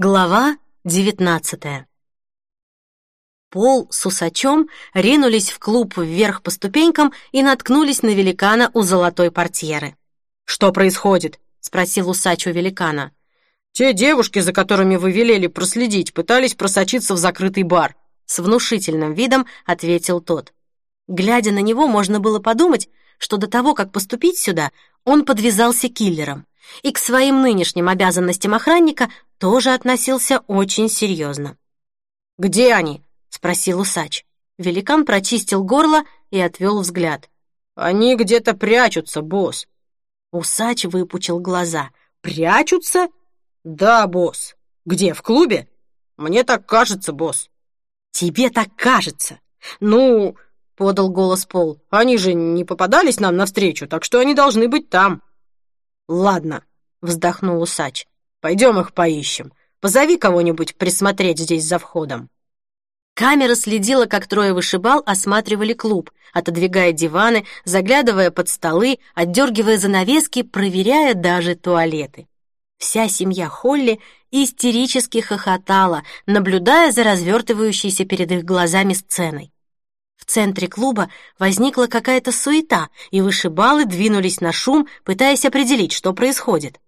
Глава девятнадцатая. Пол с усачом ринулись в клуб вверх по ступенькам и наткнулись на великана у золотой портьеры. «Что происходит?» — спросил усач у великана. «Те девушки, за которыми вы велели проследить, пытались просочиться в закрытый бар», — с внушительным видом ответил тот. Глядя на него, можно было подумать, что до того, как поступить сюда, он подвязался киллером и к своим нынешним обязанностям охранника тоже относился очень серьезно. «Где они?» — спросил усач. Великан прочистил горло и отвел взгляд. «Они где-то прячутся, босс». Усач выпучил глаза. «Прячутся?» «Да, босс. Где, в клубе?» «Мне так кажется, босс». «Тебе так кажется?» «Ну...» — подал голос Пол. «Они же не попадались нам навстречу, так что они должны быть там». «Ладно», — вздохнул усач. «Пойдем их поищем. Позови кого-нибудь присмотреть здесь за входом». Камера следила, как трое вышибал осматривали клуб, отодвигая диваны, заглядывая под столы, отдергивая занавески, проверяя даже туалеты. Вся семья Холли истерически хохотала, наблюдая за развертывающейся перед их глазами сценой. В центре клуба возникла какая-то суета, и вышибалы двинулись на шум, пытаясь определить, что происходит.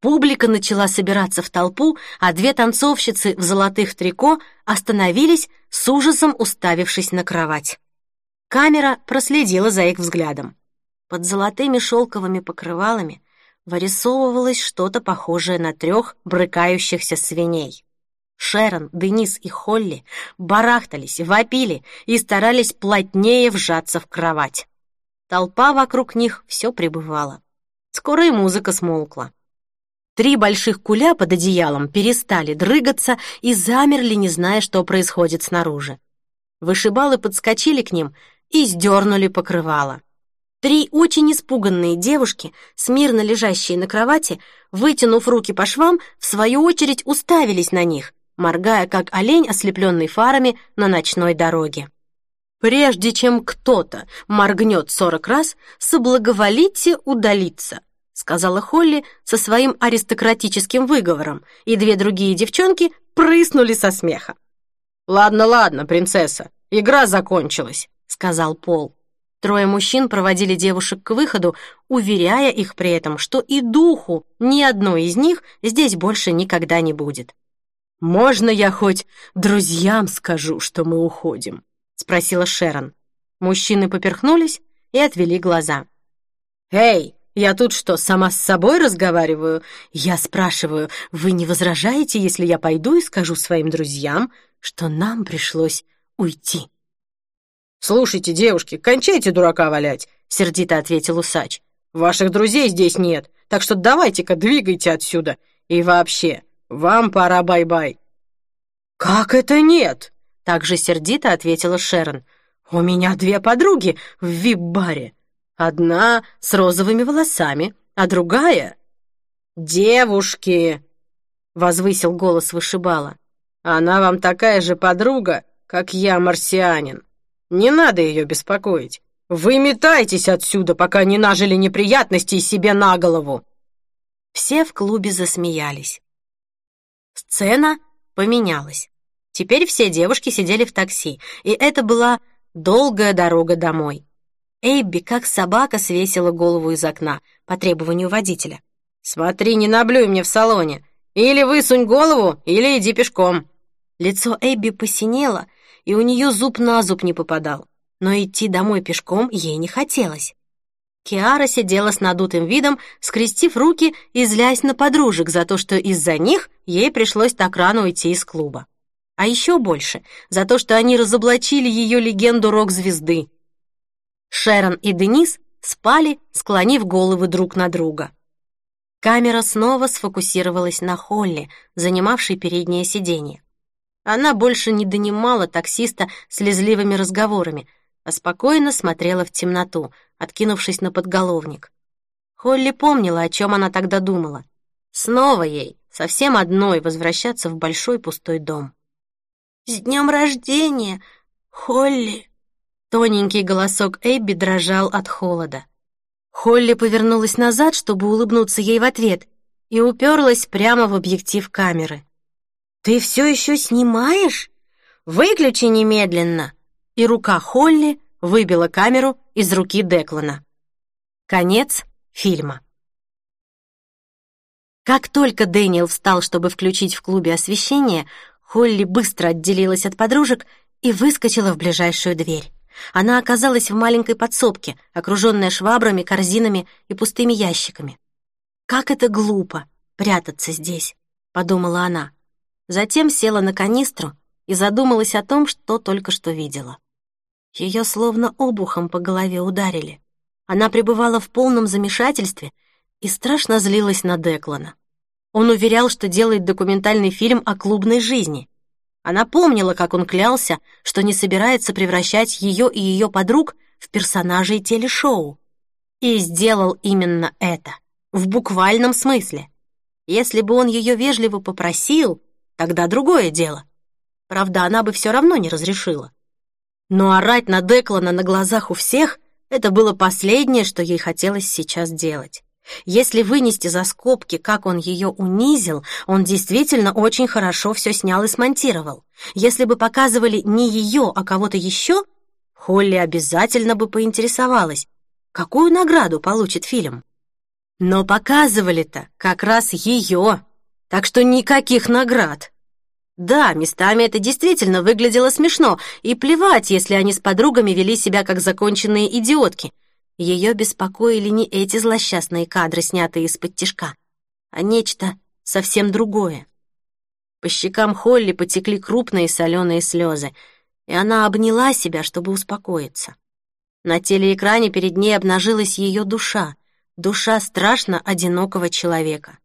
Публика начала собираться в толпу, а две танцовщицы в золотых трико остановились, с ужасом уставившись на кровать. Камера проследила за их взглядом. Под золотыми шелковыми покрывалами вырисовывалось что-то похожее на трех брыкающихся свиней. Шерон, Денис и Холли барахтались, вопили и старались плотнее вжаться в кровать. Толпа вокруг них все пребывала. Скоро и музыка смолкла. Три больших куля под одеялом перестали дрыгаться и замерли, не зная, что происходит снаружи. Вышибалы подскочили к ним и сдернули покрывало. Три очень испуганные девушки, смирно лежащие на кровати, вытянув руки по швам, в свою очередь уставились на них, моргая, как олень, ослепленный фарами на ночной дороге. «Прежде чем кто-то моргнет сорок раз, соблаговолите удалиться», сказала Холли со своим аристократическим выговором, и две другие девчонки прыснули со смеха. «Ладно, ладно, принцесса, игра закончилась», — сказал Пол. Трое мужчин проводили девушек к выходу, уверяя их при этом, что и духу ни одной из них здесь больше никогда не будет. «Можно я хоть друзьям скажу, что мы уходим?» — спросила Шерон. Мужчины поперхнулись и отвели глаза. «Эй, я тут что, сама с собой разговариваю? Я спрашиваю, вы не возражаете, если я пойду и скажу своим друзьям, что нам пришлось уйти?» «Слушайте, девушки, кончайте дурака валять!» — сердито ответил усач. «Ваших друзей здесь нет, так что давайте-ка двигайте отсюда. И вообще, вам пора бай-бай». «Как это нет?» — также сердито ответила Шерон. «У меня две подруги в вип-баре. Одна с розовыми волосами, а другая...» «Девушки!» — возвысил голос вышибала. «Она вам такая же подруга, как я, марсианин. Не надо ее беспокоить. Выметайтесь отсюда, пока не нажили неприятностей себе на голову!» Все в клубе засмеялись. Сцена поменялась. Теперь все девушки сидели в такси, и это была долгая дорога домой. Эйбби, как собака, свесила голову из окна по требованию водителя. «Смотри, не наблюй мне в салоне. Или высунь голову, или иди пешком». Лицо Эбби посинело, и у нее зуб на зуб не попадал. Но идти домой пешком ей не хотелось. Киара сидела с надутым видом, скрестив руки и злясь на подружек за то, что из-за них ей пришлось так рано уйти из клуба. А еще больше за то, что они разоблачили ее легенду рок-звезды. Шерон и Денис спали, склонив головы друг на друга. Камера снова сфокусировалась на Холли, занимавшей переднее сиденье. Она больше не донимала таксиста слезливыми разговорами, а спокойно смотрела в темноту, откинувшись на подголовник. Холли помнила, о чем она тогда думала. Снова ей, совсем одной, возвращаться в большой пустой дом. «С днем рождения, Холли!» Тоненький голосок Эбби дрожал от холода. Холли повернулась назад, чтобы улыбнуться ей в ответ, и уперлась прямо в объектив камеры. «Ты все еще снимаешь? Выключи немедленно!» И рука Холли выбила камеру из руки Деклана. Конец фильма. Как только Дэниел встал, чтобы включить в клубе освещение, Холли быстро отделилась от подружек и выскочила в ближайшую дверь. Она оказалась в маленькой подсобке, окруженная швабрами, корзинами и пустыми ящиками. «Как это глупо прятаться здесь», — подумала она. Затем села на канистру и задумалась о том, что только что видела. Ее словно обухом по голове ударили. Она пребывала в полном замешательстве и страшно злилась на Деклана. Он уверял, что делает документальный фильм о клубной жизни. Она помнила, как он клялся, что не собирается превращать ее и ее подруг в персонажей телешоу. И сделал именно это, в буквальном смысле. Если бы он ее вежливо попросил, тогда другое дело. Правда, она бы все равно не разрешила. Но орать на Деклана на глазах у всех — это было последнее, что ей хотелось сейчас делать. Если вынести за скобки, как он ее унизил, он действительно очень хорошо все снял и смонтировал. Если бы показывали не ее, а кого-то еще, Холли обязательно бы поинтересовалась, какую награду получит фильм. Но показывали-то как раз ее, так что никаких наград. Да, местами это действительно выглядело смешно, и плевать, если они с подругами вели себя как законченные идиотки. Ее беспокоили не эти злосчастные кадры, снятые из-под тишка, а нечто совсем другое. По щекам Холли потекли крупные соленые слезы, и она обняла себя, чтобы успокоиться. На телеэкране перед ней обнажилась ее душа, душа страшно одинокого человека.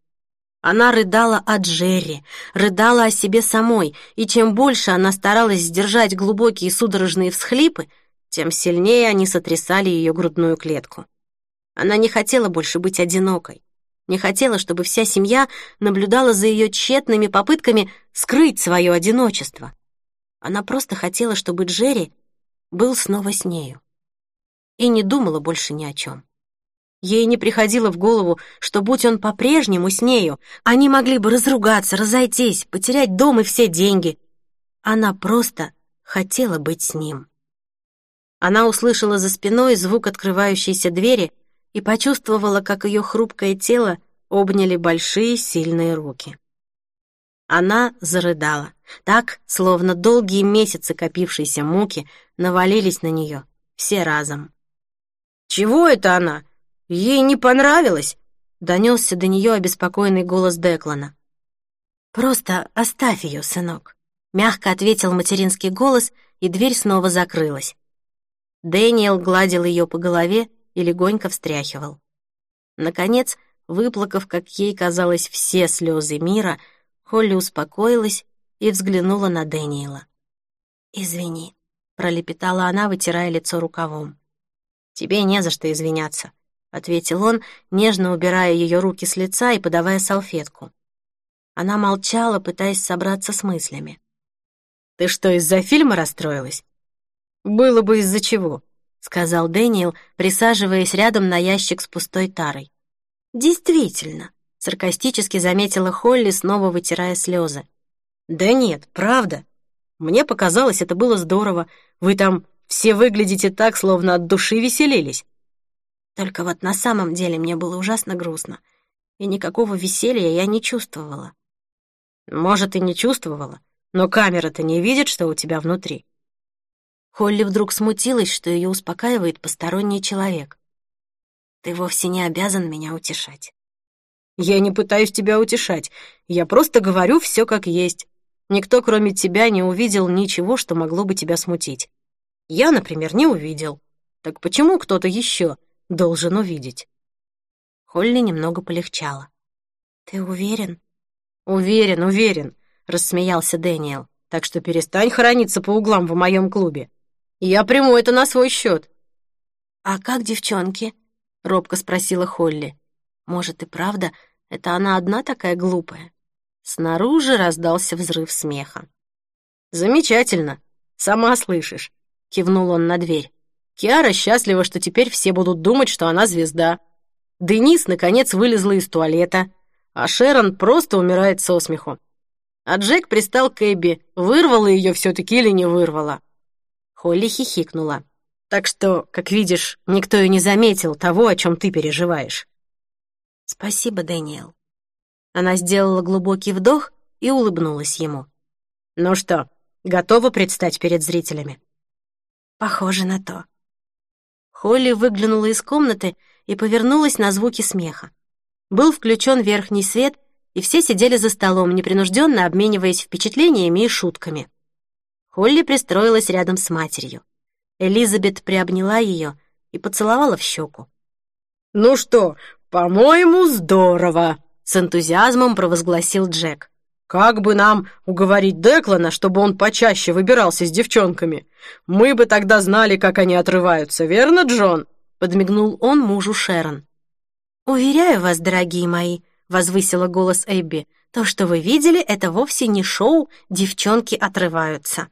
Она рыдала о Джерри, рыдала о себе самой, и чем больше она старалась сдержать глубокие судорожные всхлипы, тем сильнее они сотрясали ее грудную клетку. Она не хотела больше быть одинокой, не хотела, чтобы вся семья наблюдала за ее тщетными попытками скрыть свое одиночество. Она просто хотела, чтобы Джерри был снова с нею. И не думала больше ни о чем. Ей не приходило в голову, что, будь он по-прежнему с нею, они могли бы разругаться, разойтись, потерять дом и все деньги. Она просто хотела быть с ним. Она услышала за спиной звук открывающейся двери и почувствовала, как ее хрупкое тело обняли большие сильные руки. Она зарыдала, так, словно долгие месяцы копившейся муки навалились на нее, все разом. «Чего это она?» Ей не понравилось?» — донесся до нее обеспокоенный голос Деклана. «Просто оставь ее, сынок», — мягко ответил материнский голос, и дверь снова закрылась. Дэниел гладил ее по голове и легонько встряхивал. Наконец, выплакав, как ей казалось, все слезы мира, Холли успокоилась и взглянула на Дэниела. «Извини», — пролепетала она, вытирая лицо рукавом. «Тебе не за что извиняться», ответил он, нежно убирая ее руки с лица и подавая салфетку. Она молчала, пытаясь собраться с мыслями. «Ты что, из-за фильма расстроилась?» «Было бы из-за чего», — сказал Дэниел, присаживаясь рядом на ящик с пустой тарой. «Действительно», — саркастически заметила Холли, снова вытирая слезы. «Да нет, правда. Мне показалось, это было здорово. Вы там все выглядите так, словно от души веселились. Только вот на самом деле мне было ужасно грустно, и никакого веселья я не чувствовала. Может, и не чувствовала, но камера-то не видит, что у тебя внутри. Холли вдруг смутилась, что ее успокаивает посторонний человек. Ты вовсе не обязан меня утешать. Я не пытаюсь тебя утешать, я просто говорю все как есть. Никто, кроме тебя, не увидел ничего, что могло бы тебя смутить. Я, например, не увидел. Так почему кто-то еще должен увидеть. Холли немного полегчало. «Ты уверен?» «Уверен, уверен», — рассмеялся Дэниел. «Так что перестань хорониться по углам в моем клубе. Я приму это на свой счет». «А как девчонки?» — робко спросила Холли. «Может, и правда, это она одна такая глупая?» Снаружи раздался взрыв смеха. «Замечательно, сама слышишь», — кивнул он на дверь. Киара счастлива, что теперь все будут думать, что она звезда. Денис, наконец, вылезла из туалета, а Шерон просто умирает со смеху. А Джек пристал к Эбби, вырвала ее все-таки или не вырвала. Холли хихикнула. Так что, как видишь, никто и не заметил того, о чем ты переживаешь. Спасибо, Дэниел. Она сделала глубокий вдох и улыбнулась ему. Ну что, готова предстать перед зрителями? Похоже на то. Холли выглянула из комнаты и повернулась на звуки смеха. Был включен верхний свет, и все сидели за столом, непринужденно обмениваясь впечатлениями и шутками. Холли пристроилась рядом с матерью. Элизабет приобняла ее и поцеловала в щеку. «Ну что, по-моему, здорово!» — с энтузиазмом провозгласил Джек. «Как бы нам уговорить Деклана, чтобы он почаще выбирался с девчонками? Мы бы тогда знали, как они отрываются, верно, Джон?» — подмигнул он мужу Шерон. «Уверяю вас, дорогие мои», — возвысила голос Эбби, «то, что вы видели, это вовсе не шоу «Девчонки отрываются».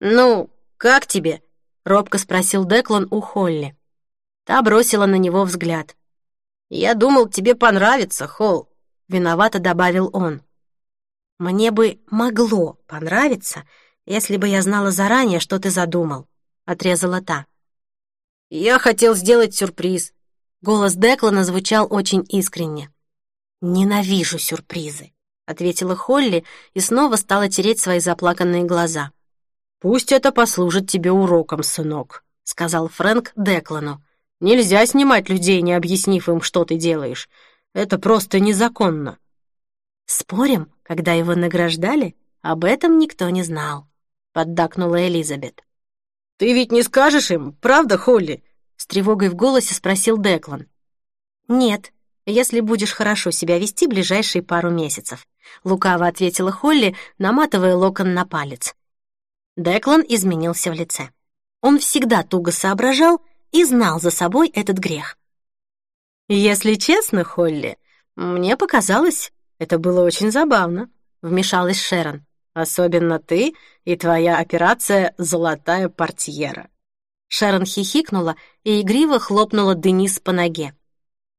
«Ну, как тебе?» — робко спросил Деклан у Холли. Та бросила на него взгляд. «Я думал, тебе понравится, Холл», — виновато добавил он. «Мне бы могло понравиться, если бы я знала заранее, что ты задумал», — отрезала та. «Я хотел сделать сюрприз». Голос Деклана звучал очень искренне. «Ненавижу сюрпризы», — ответила Холли и снова стала тереть свои заплаканные глаза. «Пусть это послужит тебе уроком, сынок», — сказал Фрэнк Деклану. «Нельзя снимать людей, не объяснив им, что ты делаешь. Это просто незаконно». «Спорим, когда его награждали, об этом никто не знал», — поддакнула Элизабет. «Ты ведь не скажешь им, правда, Холли?» — с тревогой в голосе спросил Деклан. «Нет, если будешь хорошо себя вести ближайшие пару месяцев», — лукаво ответила Холли, наматывая локон на палец. Деклан изменился в лице. Он всегда туго соображал и знал за собой этот грех. «Если честно, Холли, мне показалось, это было очень забавно», — вмешалась Шерон. «Особенно ты и твоя операция «Золотая портьера». Шерон хихикнула и игриво хлопнула Денис по ноге.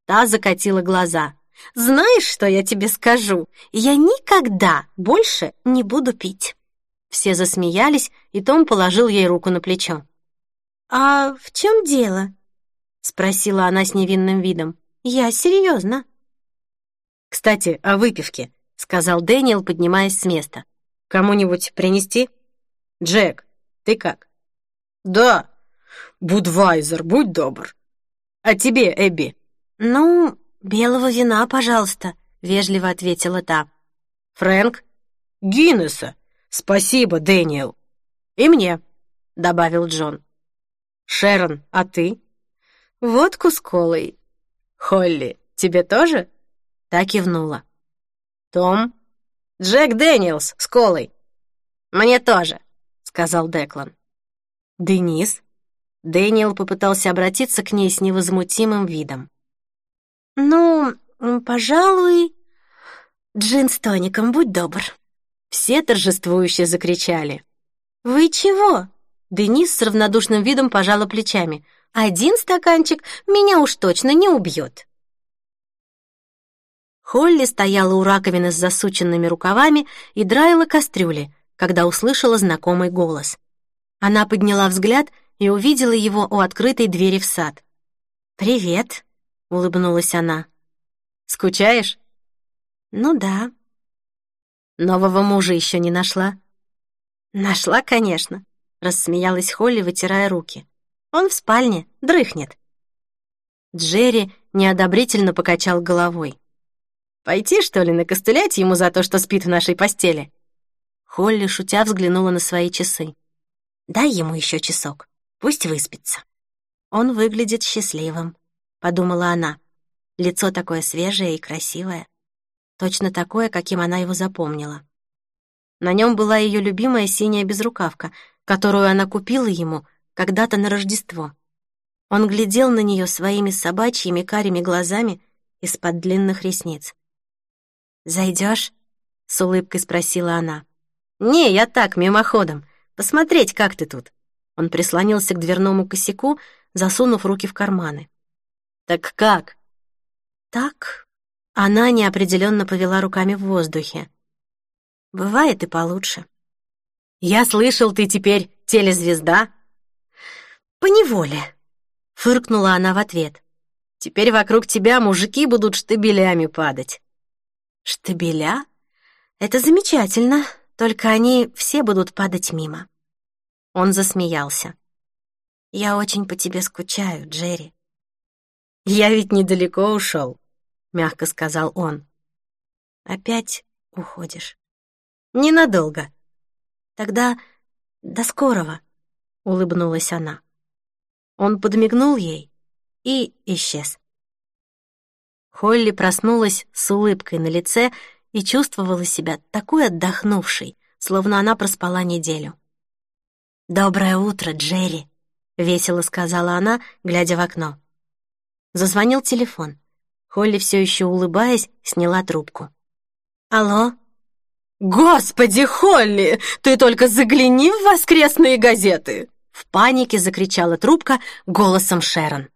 Та закатила глаза. «Знаешь, что я тебе скажу? Я никогда больше не буду пить». Все засмеялись, и Том положил ей руку на плечо. «А в чем дело?» — спросила она с невинным видом. «Я серьезно». «Кстати, о выпивке», — сказал Дэниел, поднимаясь с места. «Кому-нибудь принести?» «Джек, ты как?» «Да, Будвайзер, будь добр». «А тебе, Эбби?» «Ну, белого вина, пожалуйста», — вежливо ответила та. «Фрэнк?» «Гиннесса», «Спасибо, Дэниел». «И мне», — добавил Джон. «Шерон, а ты?» «Водку с колой». «Холли, тебе тоже?» Та кивнула. «Том?» «Джек Дэниелс с колой». «Мне тоже», — сказал Деклан. «Денис?» Дэниел попытался обратиться к ней с невозмутимым видом. «Ну, пожалуй, джин с тоником, будь добр». Все торжествующе закричали. «Вы чего?» Денис с равнодушным видом пожала плечами. «Один стаканчик меня уж точно не убьет». Холли стояла у раковины с засученными рукавами и драила кастрюли, когда услышала знакомый голос. Она подняла взгляд и увидела его у открытой двери в сад. «Привет», — улыбнулась она. «Скучаешь?» «Ну да», Нового мужа еще не нашла? Нашла, конечно, рассмеялась Холли, вытирая руки. Он в спальне, дрыхнет. Джерри неодобрительно покачал головой. «Пойти, что ли, накостылять ему за то, что спит в нашей постели?» Холли, шутя, взглянула на свои часы. «Дай ему еще часок, пусть выспится». «Он выглядит счастливым», — подумала она. Лицо такое свежее и красивое точно такое, каким она его запомнила. На нем была ее любимая синяя безрукавка, которую она купила ему когда-то на Рождество. Он глядел на нее своими собачьими карими глазами из-под длинных ресниц. «Зайдешь?» — с улыбкой спросила она. «Не, я так, мимоходом. Посмотреть, как ты тут». Он прислонился к дверному косяку, засунув руки в карманы. «Так как?» «Так», она неопределенно повела руками в воздухе. Бывает и получше. Я слышал, ты теперь телезвезда. Поневоле, фыркнула она в ответ. Теперь вокруг тебя мужики будут штабелями падать. Штабеля? Это замечательно, только они все будут падать мимо. Он засмеялся. Я очень по тебе скучаю, Джерри. Я ведь недалеко ушел, мягко сказал он. Опять уходишь. Ненадолго. Тогда до скорого, улыбнулась она. Он подмигнул ей и исчез. Холли проснулась с улыбкой на лице и чувствовала себя такой отдохнувшей, словно она проспала неделю. «Доброе утро, Джерри», — весело сказала она, глядя в окно. Зазвонил телефон. Холли все еще улыбаясь, сняла трубку. «Алло?» «Господи, Холли, ты только загляни в воскресные газеты!» В панике закричала трубка голосом Шерон.